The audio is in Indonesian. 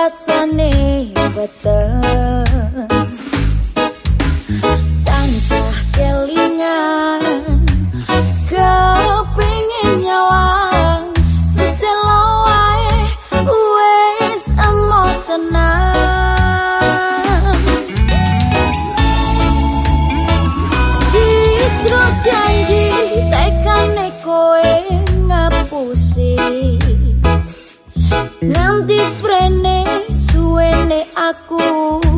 rasane beteng tansah kelingan kepingin nyawang. Setelo wae wis emot tenang. Citro janji tekane kowe ngapusi. Nanti aku.